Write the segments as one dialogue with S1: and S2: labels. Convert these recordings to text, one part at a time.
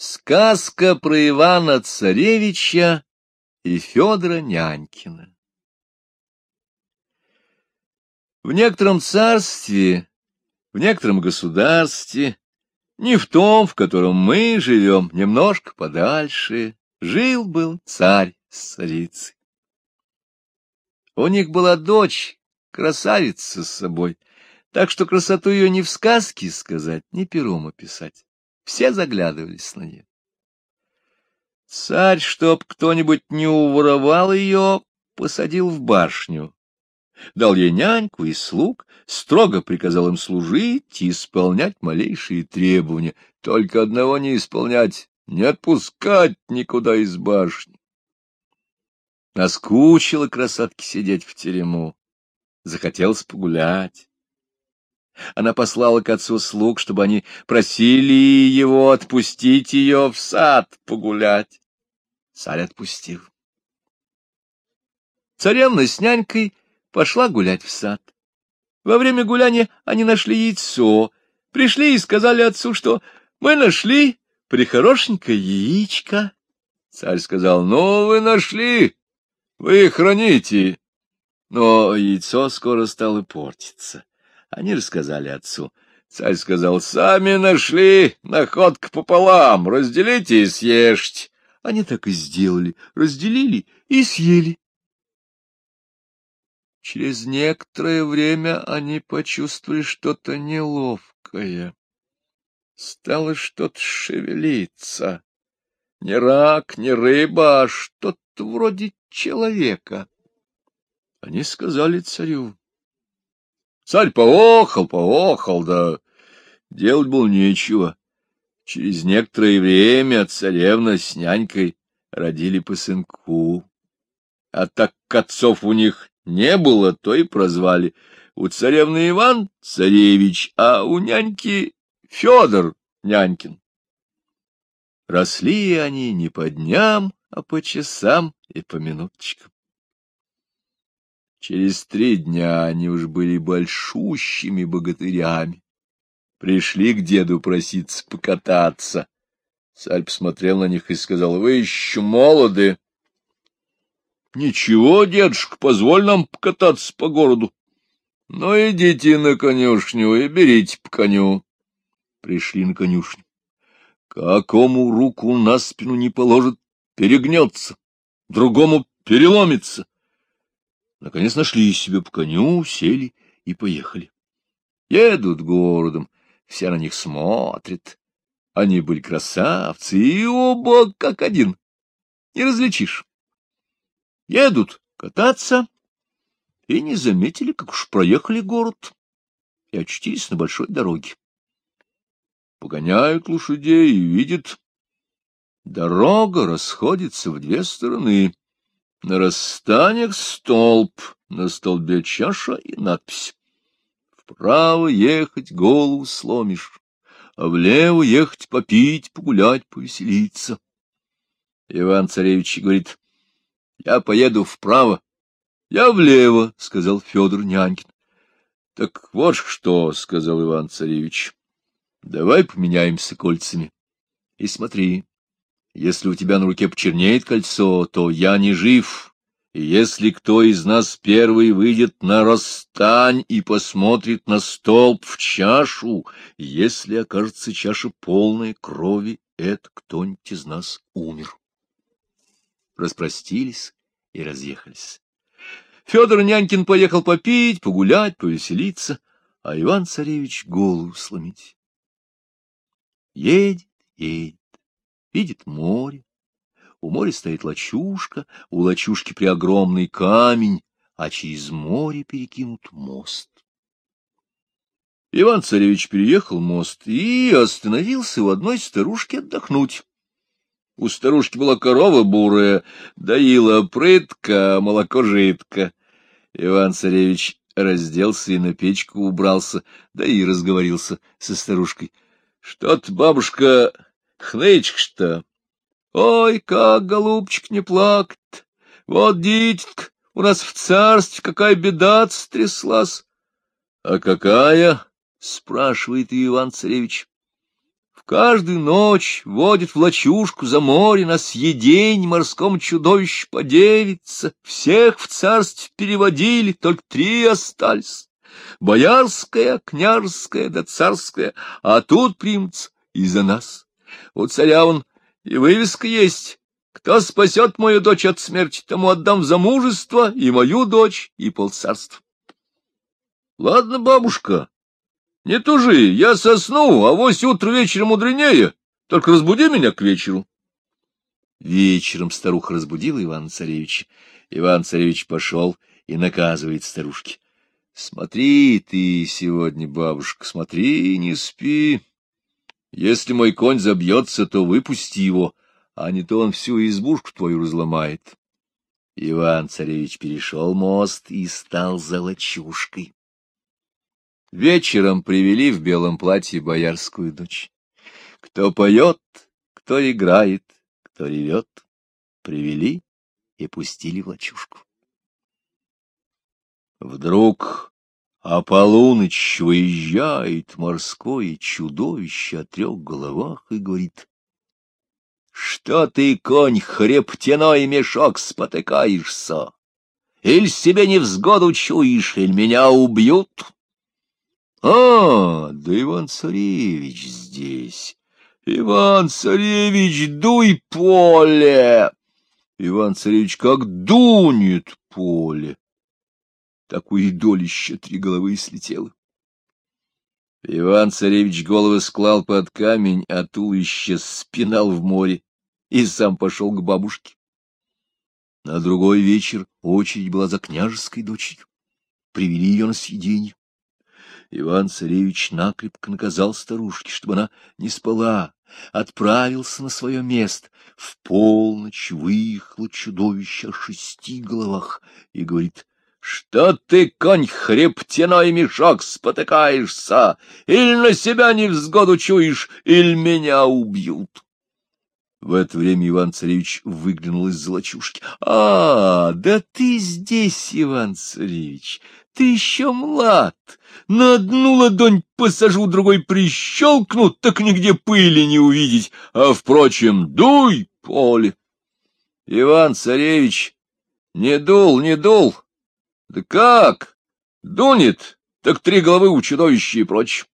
S1: Сказка про Ивана Царевича и Федора Нянькина. В некотором царстве, в некотором государстве, не в том, в котором мы живем, немножко подальше, жил-был царь с царицей. У них была дочь, красавица с собой, так что красоту ее ни в сказке сказать, ни пером описать. Все заглядывались на нее. Царь, чтоб кто-нибудь не уворовал ее, посадил в башню, дал ей няньку и слуг, строго приказал им служить и исполнять малейшие требования, только одного не исполнять, не отпускать никуда из башни. Наскучило красотке сидеть в терему, захотелось погулять. Она послала к отцу слуг, чтобы они просили его отпустить ее в сад погулять. Царь отпустил. Царевна с нянькой пошла гулять в сад. Во время гуляния они нашли яйцо, пришли и сказали отцу, что мы нашли прихорошенькое яичко. Царь сказал, ну, вы нашли, вы храните. Но яйцо скоро стало портиться. Они рассказали отцу. Царь сказал, сами нашли, находка пополам, разделите и съешьте. Они так и сделали, разделили и съели. Через некоторое время они почувствовали что-то неловкое. Стало что-то шевелиться. Не рак, не рыба, а что-то вроде человека. Они сказали царю. Царь поохал, поохал, да делать было нечего. Через некоторое время царевна с нянькой родили по сынку. А так как отцов у них не было, то и прозвали. У царевны Иван — царевич, а у няньки — Федор нянькин. Росли они не по дням, а по часам и по минуточкам. Через три дня они уж были большущими богатырями. Пришли к деду проситься покататься. Царь посмотрел на них и сказал, — Вы еще молоды. — Ничего, дедушка, позволь нам покататься по городу. — Ну, идите на конюшню и берите по коню. Пришли на конюшню. Какому руку на спину не положит, перегнется, другому переломится. Наконец нашли себе по коню, сели и поехали. Едут городом, все на них смотрят. Они были красавцы, и оба как один. Не различишь. Едут кататься, и не заметили, как уж проехали город, и очутились на большой дороге. Погоняют лошадей и видят, дорога расходится в две стороны. На расстаниях столб, на столбе чаша и надпись. Вправо ехать голову сломишь, а влево ехать попить, погулять, повеселиться. Иван-царевич говорит, я поеду вправо, я влево, — сказал Федор Нянькин. — Так вот что, — сказал Иван-царевич, — давай поменяемся кольцами. И смотри, если у тебя на руке почернеет кольцо, то я не жив, и если кто из нас первый выйдет на расстань и посмотрит на столб в чашу, если окажется чаша полной крови, это кто-нибудь из нас умер. Распростились и разъехались. Федор Нянькин поехал попить, погулять, повеселиться, а Иван-царевич голову сломить. Едет, едет видит море. У моря стоит лачушка, у лачушки преогромный камень, а через море перекинут мост. Иван-царевич переехал мост и остановился у одной старушки отдохнуть. У старушки была корова бурая, доила прытка, молоко жидко. Иван-царевич разделся и на печку убрался, да и разговорился со старушкой. — Что-то, бабушка, Хнычка-то! Ой, как, голубчик, не плакать! Вот, дитятка, у нас в царстве какая беда стряслась! — А какая? — спрашивает Иван-царевич. — В каждую ночь водит в лачушку за море на съедень морском чудовищ подевица. Всех в царстве переводили, только три остались. Боярская, княжеская да царская, а тут примутся и за нас. У царя он и вывеска есть. Кто спасет мою дочь от смерти, тому отдам замужество и мою дочь, и полцарства. Ладно, бабушка, не тужи, я сосну, а вось утро вечером мудренее. Только разбуди меня к вечеру. Вечером старуха разбудила Ивана Царевича. Иван Царевич пошел и наказывает старушке. — Смотри ты сегодня, бабушка, смотри, не спи. Если мой конь забьется, то выпусти его, а не то он всю избушку твою разломает. Иван-царевич перешел мост и стал за лачушкой. Вечером привели в белом платье боярскую дочь. Кто поет, кто играет, кто ревет, привели и пустили в лачушку. Вдруг а полуночь выезжает морское чудовище о трех головах и говорит, «Что ты, конь, хребтяной мешок спотыкаешься? Иль себе невзгоду чуешь, иль меня убьют?» «А, да Иван-царевич здесь! Иван-царевич, дуй поле!» Иван-царевич как дунет поле так у идолища три головы слетело. Иван-царевич головы склал под камень, а туловище спинал в море и сам пошел к бабушке. На другой вечер очередь была за княжеской дочерью. Привели ее на съеденье. Иван-царевич накрепко наказал старушке, чтобы она не спала, отправился на свое место. В полночь выехало чудовище о шести головах и говорит, что ты, конь, хребтяной мешок, спотыкаешься? Или на себя невзгоду чуешь, или меня убьют? В это время Иван-царевич выглянул из золочушки. — А, да ты здесь, Иван-царевич, ты еще млад. На одну ладонь посажу, другой прищелкну, так нигде пыли не увидеть. А, впрочем, дуй, поле. Иван-царевич не дул, не дул, да как? Дунет, так три головы у чудовища и прочь.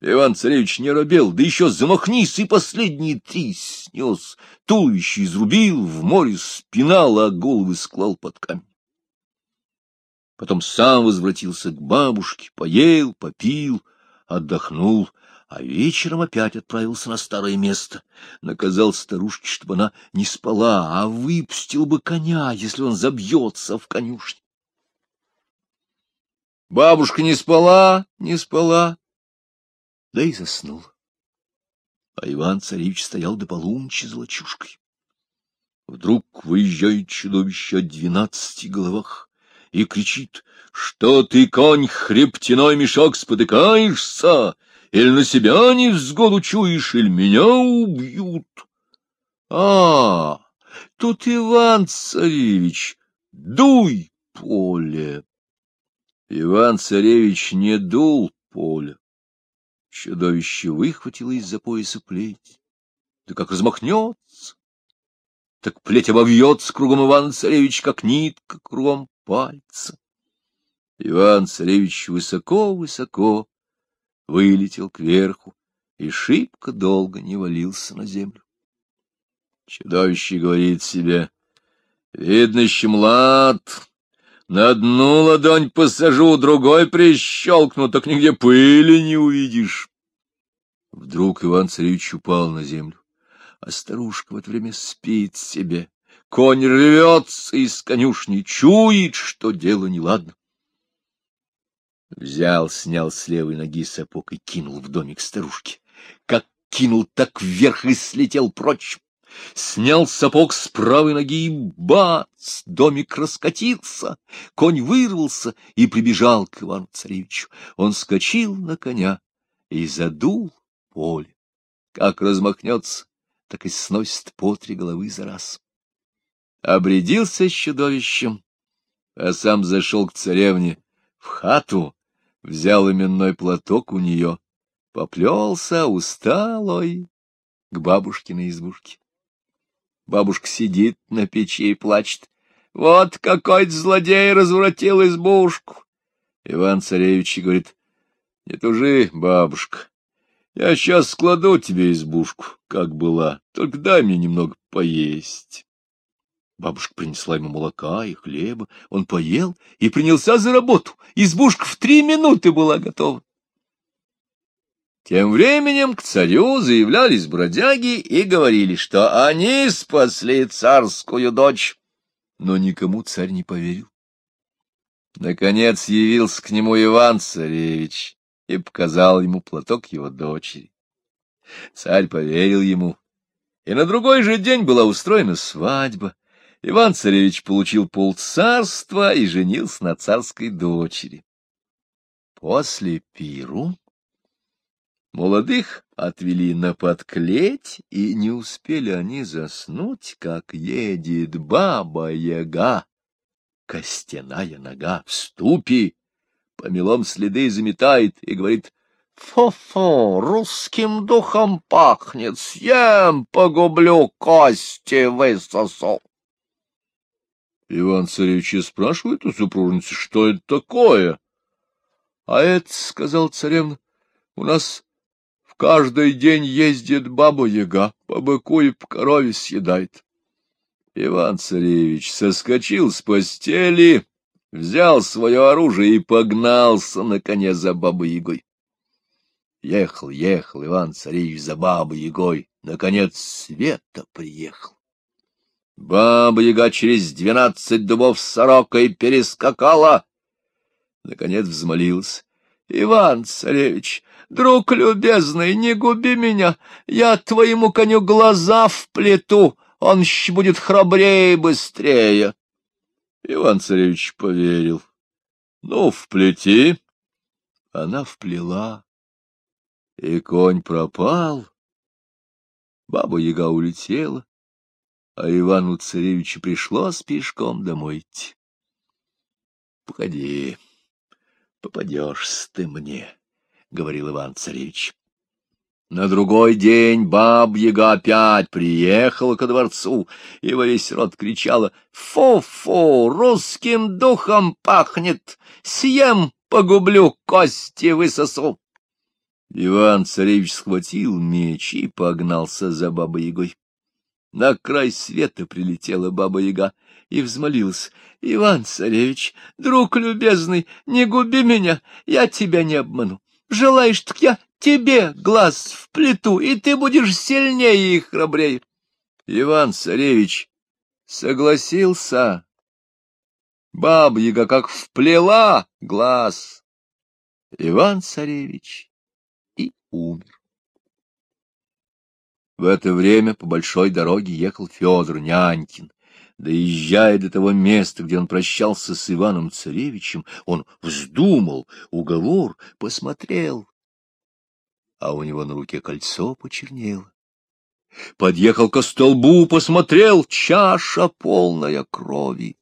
S1: Иван-царевич не робел, да еще замахнись, и последние три снес. Туловище изрубил, в море спинал, а головы склал под камень. Потом сам возвратился к бабушке, поел, попил, отдохнул, а вечером опять отправился на старое место. Наказал старушке, чтобы она не спала, а выпустил бы коня, если он забьется в конюшне. Бабушка не спала, не спала, да и заснула. А Иван-царевич стоял до полуночи за. Вдруг выезжает чудовище о двенадцати головах и кричит, что ты, конь, хребтяной мешок, спотыкаешься, или на себя не взгоду чуешь, или меня убьют. А, тут Иван-царевич, дуй, поле. Иван-царевич не дул поля. Чудовище выхватило из-за пояса плеть. Да как размахнется! Так плеть обовьется кругом Ивана-царевич, как нитка кругом пальца. Иван-царевич высоко-высоко вылетел кверху и шибко долго не валился на землю. Чудовище говорит себе, — видно, еще млад, на одну ладонь посажу, другой прищелкну, так нигде пыли не увидишь. Вдруг Иван-царевич упал на землю, а старушка в это время спит себе. Конь рвется из конюшни, чует, что дело неладно. Взял, снял с левой ноги сапог и кинул в домик старушки. Как кинул, так вверх и слетел прочь снял сапог с правой ноги и бац! Домик раскатился, конь вырвался и прибежал к Ивану-царевичу. Он скочил на коня и задул поле. Как размахнется, так и сносит по три головы за раз. Обрядился с чудовищем, а сам зашел к царевне в хату, взял именной платок у нее, поплелся усталой к бабушкиной избушке. Бабушка сидит на печи и плачет. Вот какой злодей развратил избушку! Иван-царевич говорит, — Не тужи, бабушка, я сейчас складу тебе избушку, как была, только дай мне немного поесть. Бабушка принесла ему молока и хлеба, он поел и принялся за работу. Избушка в три минуты была готова. Тем временем к царю заявлялись бродяги и говорили, что они спасли царскую дочь. Но никому царь не поверил. Наконец явился к нему Иван-царевич и показал ему платок его дочери. Царь поверил ему, и на другой же день была устроена свадьба. Иван-царевич получил полцарства и женился на царской дочери. После пиру молодых отвели на подклеть, и не успели они заснуть, как едет баба-яга, костяная нога в ступе, по мелом следы заметает и говорит «Фу-фу, русским духом пахнет, съем, погублю, кости высосу». Иван-царевич спрашивает у супружницы, что это такое. — А это, — сказал царевна, — у нас каждый день ездит баба-яга, по быку и по корове съедает. Иван-царевич соскочил с постели, взял свое оружие и погнался, наконец, за бабой-ягой. Ехал, ехал Иван-царевич за бабой-ягой, наконец света приехал. Баба-яга через двенадцать дубов сорокой перескакала. Наконец взмолился. — Иван-царевич, друг любезный, не губи меня, я твоему коню глаза в плиту, он будет храбрее и быстрее. Иван-царевич поверил. — Ну, вплети. Она вплела, и конь пропал. Баба-яга улетела а Ивану-царевичу пришлось пешком домой идти. — Погоди, попадешь ты мне, — говорил Иван-царевич. На другой день баб-яга опять приехала ко дворцу и во весь рот кричала «Фу-фу, русским духом пахнет! Съем, погублю, кости высосу!» Иван-царевич схватил меч и погнался за бабой-ягой. На край света прилетела баба-яга и взмолилась. — Иван-царевич, друг любезный, не губи меня, я тебя не обману. Желаешь, так я тебе глаз в плиту, и ты будешь сильнее и храбрее. Иван-царевич согласился. Баба-яга как вплела глаз. Иван-царевич и умер. В это время по большой дороге ехал Федор Нянькин. Доезжая до того места, где он прощался с Иваном Царевичем, он вздумал уговор, посмотрел, а у него на руке кольцо почернело. Подъехал ко столбу, посмотрел, чаша полная крови.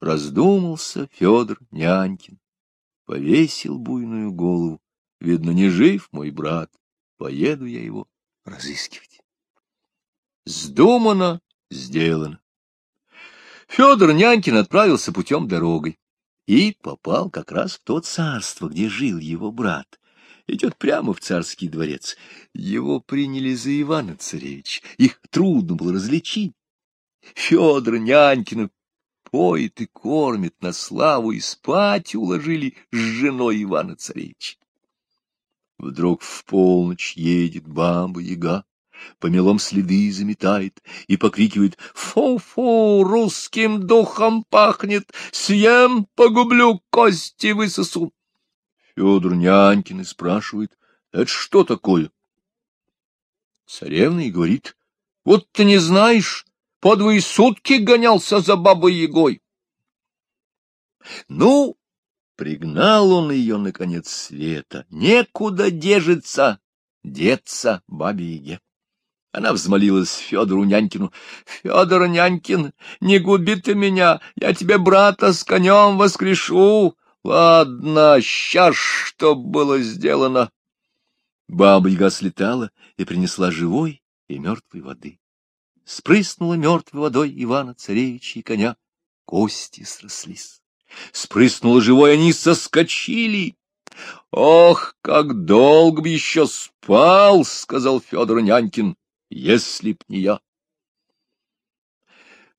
S1: Раздумался Федор Нянькин, повесил буйную голову. Видно, не жив мой брат, поеду я его разыскивать. Сдумано, сделано. Федор Нянькин отправился путем дорогой и попал как раз в то царство, где жил его брат. Идет прямо в царский дворец. Его приняли за Ивана Царевич. Их трудно было различить. Федор Нянькина поет и кормит на славу, и спать уложили с женой Ивана Царевича. Вдруг в полночь едет баба-яга, по мелом следы заметает и покрикивает «Фу-фу, русским духом пахнет! Съем, погублю, кости высосу!» Федор Нянькин и спрашивает «Это что такое?» Царевна и говорит «Вот ты не знаешь, по двое сутки гонялся за бабой-ягой». Ну, Пригнал он ее, наконец, света. Некуда дежиться, деться бабе-яге. Она взмолилась Федору Нянькину. — Федор Нянькин, не губи ты меня, я тебе брата с конем воскрешу. Ладно, сейчас что было сделано. Баба-яга слетала и принесла живой и мертвой воды. Спрыснула мертвой водой Ивана-царевича и коня, кости срослись. Спрыснула живой, они соскочили. Ох, как долго бы еще спал, — сказал Федор Нянькин, — если б не я.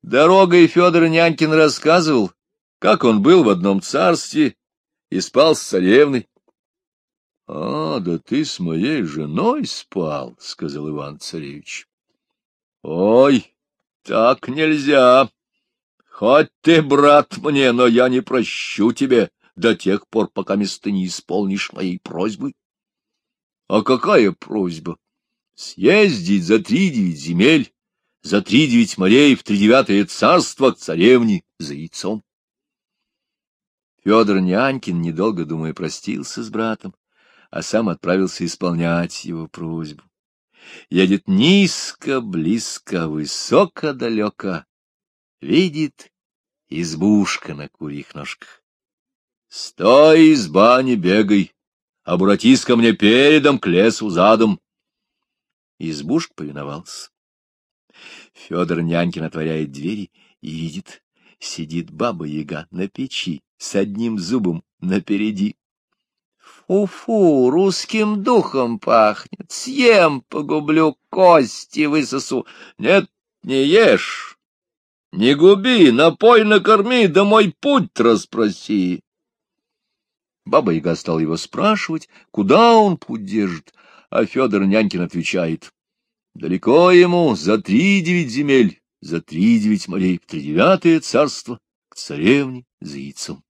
S1: Дорогой Федор Нянькин рассказывал, как он был в одном царстве и спал с царевной. — А, да ты с моей женой спал, — сказал Иван-царевич. — Ой, так нельзя. Хоть ты, брат, мне, но я не прощу тебе до тех пор, пока ты не исполнишь моей просьбы. — А какая просьба? Съездить за три девять земель за три девять морей в тридевятое царство к царевне за яйцом. Федор Нянькин, недолго думая, простился с братом, а сам отправился исполнять его просьбу. Едет низко, близко, высоко, далеко, видит избушка на курьих ножках. Стой, изба, не бегай, обратись ко мне передом, к лесу задом. Избушка повиновался. Федор Нянькин отворяет двери и видит, сидит баба-яга на печи с одним зубом напереди. Фу-фу, русским духом пахнет, съем, погублю, кости высосу. Нет, не ешь, не губи, напой, накорми, да мой путь расспроси. Баба-яга стал его спрашивать, куда он путь держит, а Федор Нянькин отвечает. Далеко ему за три девять земель, за три девять морей, в тридевятое царство, к царевне за яйцом.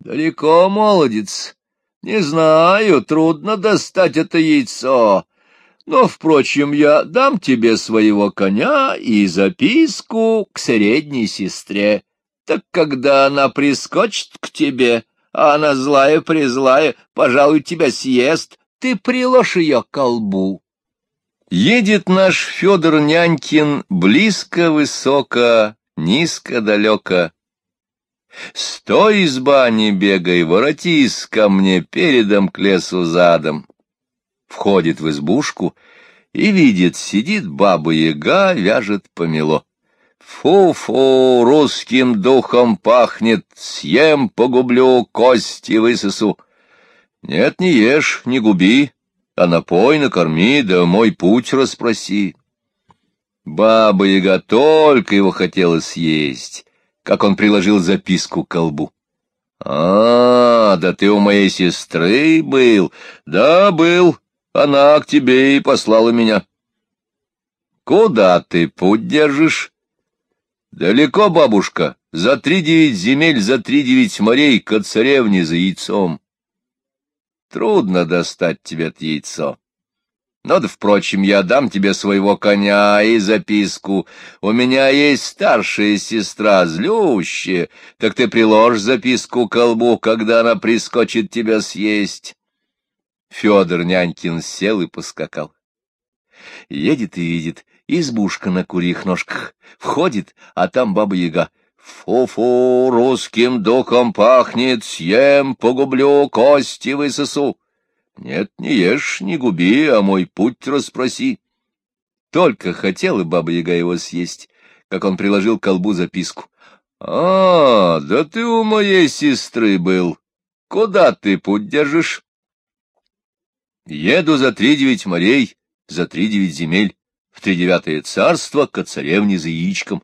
S1: Далеко, молодец, не знаю, трудно достать это яйцо. Но, впрочем, я дам тебе своего коня и записку к средней сестре. Так когда она прискочит к тебе, а она злая-призлая, пожалуй, тебя съест, ты приложь ее к колбу. Едет наш Федор Нянькин близко, высоко, низко, далеко. Стой, изба, не бегай, воротись ко мне передом к лесу задом. Входит в избушку и видит, сидит баба-яга, вяжет помело. Фу-фу, русским духом пахнет, съем, погублю, кости высосу. Нет, не ешь, не губи, а напой накорми, да мой путь расспроси. Баба-яга только его хотела съесть, как он приложил записку к колбу. — А, да ты у моей сестры был. Да, был. Она к тебе и послала меня. — Куда ты путь держишь? — Далеко, бабушка, за три девять земель, за три девять морей, к царевне за яйцом. Трудно достать тебе это яйцо. Но, да, впрочем, я дам тебе своего коня и записку. У меня есть старшая сестра, злющая, так ты приложишь записку к колбу, когда она прискочит тебя съесть. Федор Нянькин сел и поскакал. Едет и видит, избушка на курьих ножках. Входит, а там баба-яга — Фу-фу, русским духом пахнет, съем, погублю, кости высосу. Нет, не ешь, не губи, а мой путь расспроси. Только хотела баба-яга его съесть, как он приложил к колбу записку. — А, да ты у моей сестры был. Куда ты путь держишь? — Еду за три девять морей, за три девять земель, в тридевятое царство к царевне за яичком.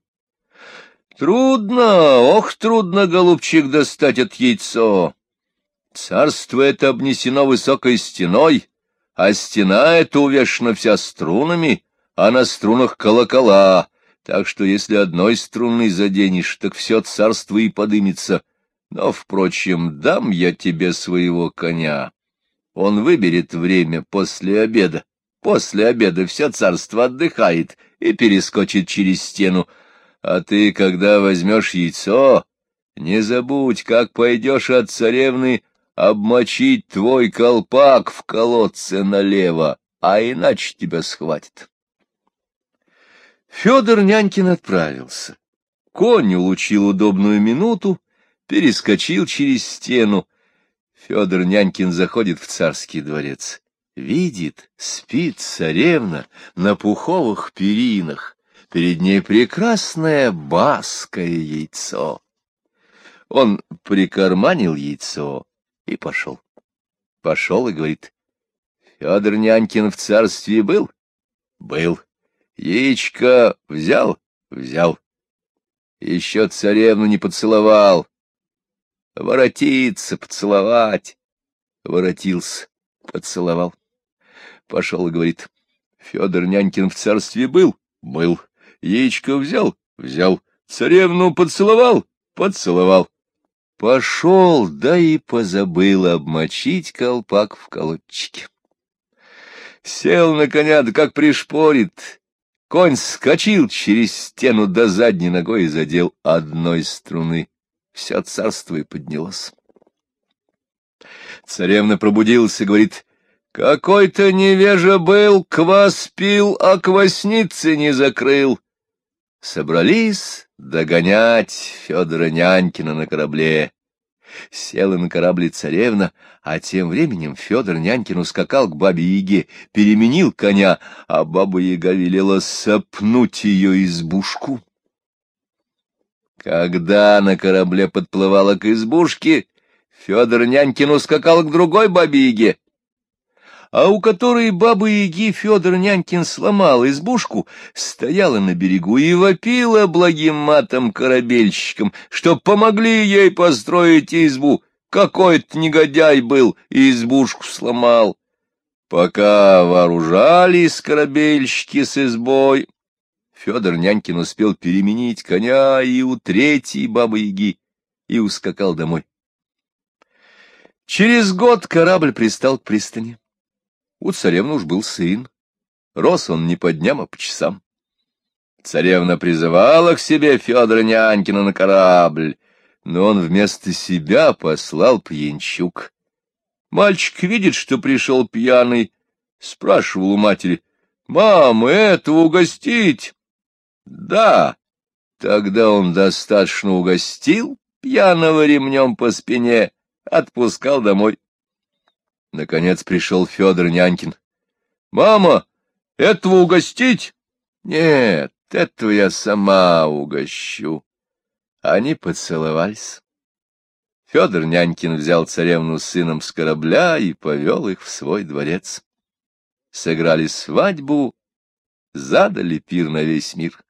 S1: Трудно, ох, трудно, голубчик, достать от яйцо. Царство это обнесено высокой стеной, а стена эта увешана вся струнами, а на струнах колокола, так что если одной струны заденешь, так все царство и подымется. Но, впрочем, дам я тебе своего коня. Он выберет время после обеда. После обеда все царство отдыхает и перескочит через стену, а ты, когда возьмешь яйцо, не забудь, как пойдешь от царевны обмочить твой колпак в колодце налево, а иначе тебя схватит. Федор Нянькин отправился. Конь улучил удобную минуту, перескочил через стену. Федор Нянькин заходит в царский дворец. видит, спит царевна на пуховых перинах, перед ней прекрасное баское яйцо. Он прикарманил яйцо и пошел. Пошел и говорит, Федор Нянькин в царстве был? Был. Яичко взял? Взял. Еще царевну не поцеловал. Воротиться, поцеловать. Воротился, поцеловал. Пошел и говорит, Федор Нянькин в царстве был? Был. Яичко взял? Взял. Царевну поцеловал? Поцеловал. Пошел, да и позабыл обмочить колпак в колодчике. Сел на коня, да как пришпорит. Конь скочил через стену до задней ногой и задел одной струны. Все царство и поднялось. Царевна пробудился, говорит, «Какой-то невежа был, квас пил, а квасницы не закрыл». Собрались догонять Федора Нянькина на корабле. Села на корабле царевна, а тем временем Федор Нянькин ускакал к бабе-яге, переменил коня, а баба-яга велела сопнуть ее избушку. Когда на корабле подплывала к избушке, Федор Нянькин ускакал к другой бабе-яге, а у которой бабы-яги Федор Нянькин сломал избушку, стояла на берегу и вопила благим матом корабельщикам, чтоб помогли ей построить избу. Какой-то негодяй был и избушку сломал. Пока вооружались корабельщики с избой, Федор Нянькин успел переменить коня и у третьей бабы-яги и ускакал домой. Через год корабль пристал к пристани. У царевны уж был сын. Рос он не по дням, а по часам. Царевна призывала к себе Федора Нянькина на корабль, но он вместо себя послал пьянчук. Мальчик видит, что пришел пьяный, спрашивал у матери, «Мам, это угостить?» «Да». Тогда он достаточно угостил пьяного ремнем по спине, отпускал домой. Наконец пришел Федор Нянькин. — Мама, этого угостить? — Нет, этого я сама угощу. Они поцеловались. Федор Нянькин взял царевну с сыном с корабля и повел их в свой дворец. Сыграли свадьбу, задали пир на весь мир.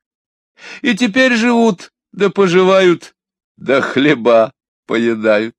S1: И теперь живут, да поживают, да хлеба поедают.